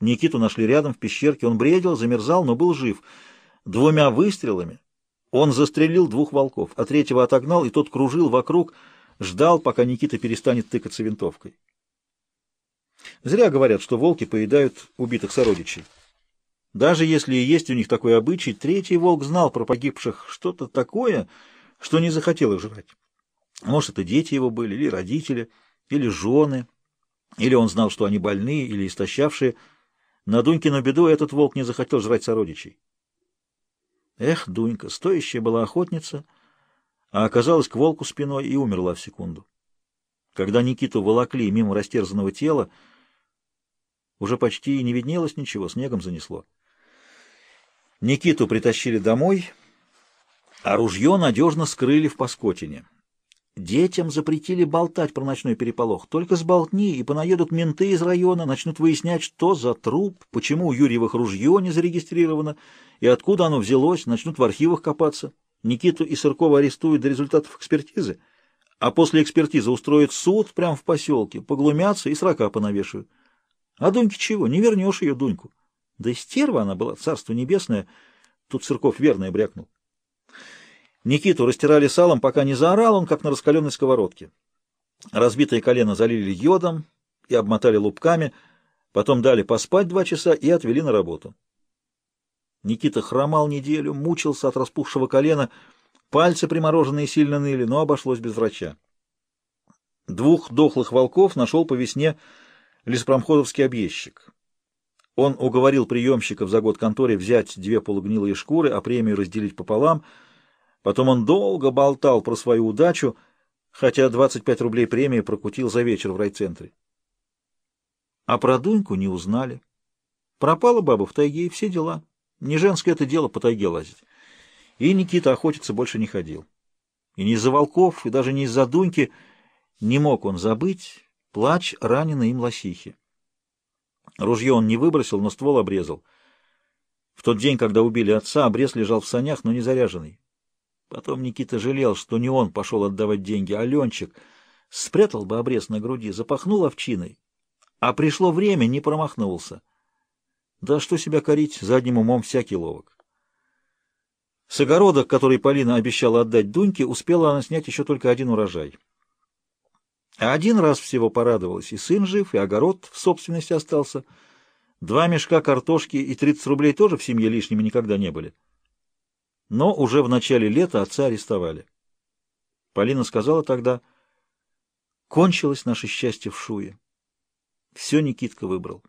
Никиту нашли рядом в пещерке. Он бредил, замерзал, но был жив. Двумя выстрелами он застрелил двух волков, а третьего отогнал, и тот кружил вокруг, ждал, пока Никита перестанет тыкаться винтовкой. Зря говорят, что волки поедают убитых сородичей. Даже если и есть у них такой обычай, третий волк знал про погибших что-то такое, что не захотел их жрать. Может, это дети его были, или родители, или жены, или он знал, что они больные или истощавшие. На Дунькину беду этот волк не захотел жрать сородичей. Эх, Дунька, стоящая была охотница, а оказалась к волку спиной и умерла в секунду. Когда Никиту волокли мимо растерзанного тела, уже почти не виднелось ничего, снегом занесло. Никиту притащили домой, а ружье надежно скрыли в паскотине. Детям запретили болтать про ночной переполох. Только сболтни, и понаедут менты из района, начнут выяснять, что за труп, почему у Юрьевых ружье не зарегистрировано, и откуда оно взялось, начнут в архивах копаться. Никиту и Сыркова арестуют до результатов экспертизы, а после экспертизы устроят суд прямо в поселке, поглумятся и срока понавешивают. А Дуньке чего? Не вернешь ее, Дуньку. Да и стерва она была, царство небесное. Тут Сырков верное брякнул. Никиту растирали салом, пока не заорал он, как на раскаленной сковородке. Разбитое колено залили йодом и обмотали лупками, потом дали поспать два часа и отвели на работу. Никита хромал неделю, мучился от распухшего колена, пальцы примороженные сильно ныли, но обошлось без врача. Двух дохлых волков нашел по весне леспромходовский объездчик. Он уговорил приемщиков за год конторе взять две полугнилые шкуры, а премию разделить пополам — Потом он долго болтал про свою удачу, хотя 25 рублей премии прокутил за вечер в райцентре. А про Дуньку не узнали. Пропала баба в тайге и все дела. Не женское это дело по тайге лазить. И Никита охотиться больше не ходил. И не из-за волков, и даже не из-за Дуньки не мог он забыть плач раненой им лосихи. Ружье он не выбросил, но ствол обрезал. В тот день, когда убили отца, обрез лежал в санях, но не заряженный. Потом Никита жалел, что не он пошел отдавать деньги, а Ленчик спрятал бы обрез на груди, запахнул овчиной, а пришло время, не промахнулся. Да что себя корить, задним умом всякий ловок. С огорода, который Полина обещала отдать Дуньке, успела она снять еще только один урожай. А один раз всего порадовалась, и сын жив, и огород в собственности остался. Два мешка картошки и тридцать рублей тоже в семье лишними никогда не были. Но уже в начале лета отца арестовали. Полина сказала тогда, кончилось наше счастье в Шуе. Все Никитка выбрал.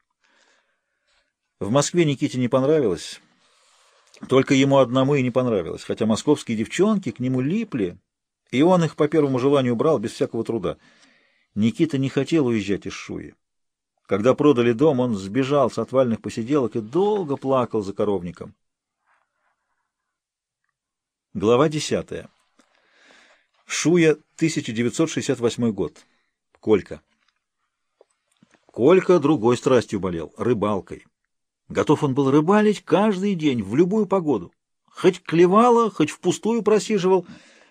В Москве Никите не понравилось. Только ему одному и не понравилось, хотя московские девчонки к нему липли, и он их по первому желанию брал без всякого труда. Никита не хотел уезжать из Шуи. Когда продали дом, он сбежал с отвальных посиделок и долго плакал за коровником. Глава 10. Шуя, 1968 год. Колька. Колька другой страстью болел — рыбалкой. Готов он был рыбалить каждый день, в любую погоду. Хоть клевало, хоть впустую просиживал,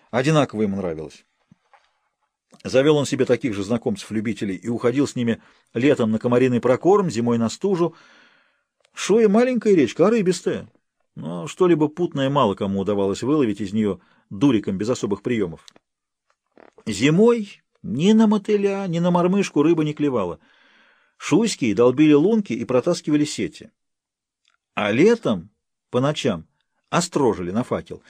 одинаково ему нравилось. Завел он себе таких же знакомцев-любителей и уходил с ними летом на комариный прокорм, зимой на стужу. Шуя — маленькая речка, а рыбистая но что-либо путное мало кому удавалось выловить из нее дуриком без особых приемов. Зимой ни на мотыля, ни на мормышку рыба не клевала. Шуйские долбили лунки и протаскивали сети. А летом, по ночам, острожили на факел.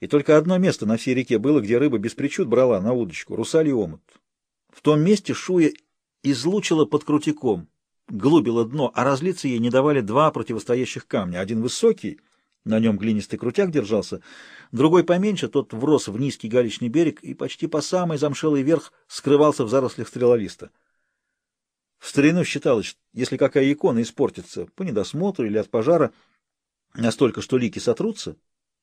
И только одно место на всей реке было, где рыба без причуд брала на удочку — русалий омут. В том месте Шуя излучила под крутиком — глубило дно, а разлиться ей не давали два противостоящих камня. Один высокий, на нем глинистый крутяк держался, другой поменьше, тот врос в низкий галечный берег и почти по самый замшелый верх скрывался в зарослях стрелолиста. В старину считалось, если какая икона испортится по недосмотру или от пожара, настолько, что лики сотрутся,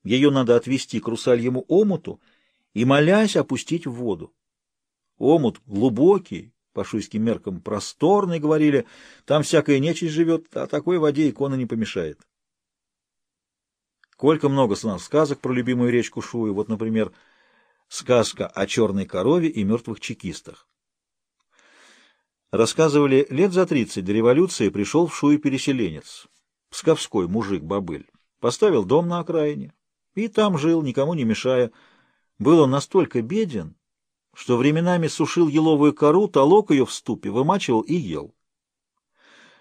ее надо отвести к русальему омуту и, молясь, опустить в воду. Омут глубокий, по шуйским меркам просторный, говорили, там всякая нечисть живет, а такой воде икона не помешает. Колька много слав сказок про любимую речку Шуи, вот, например, сказка о черной корове и мертвых чекистах. Рассказывали, лет за тридцать до революции пришел в Шуи переселенец, псковской мужик-бобыль, поставил дом на окраине и там жил, никому не мешая. Был он настолько беден, что временами сушил еловую кору, толок ее в ступе, вымачивал и ел.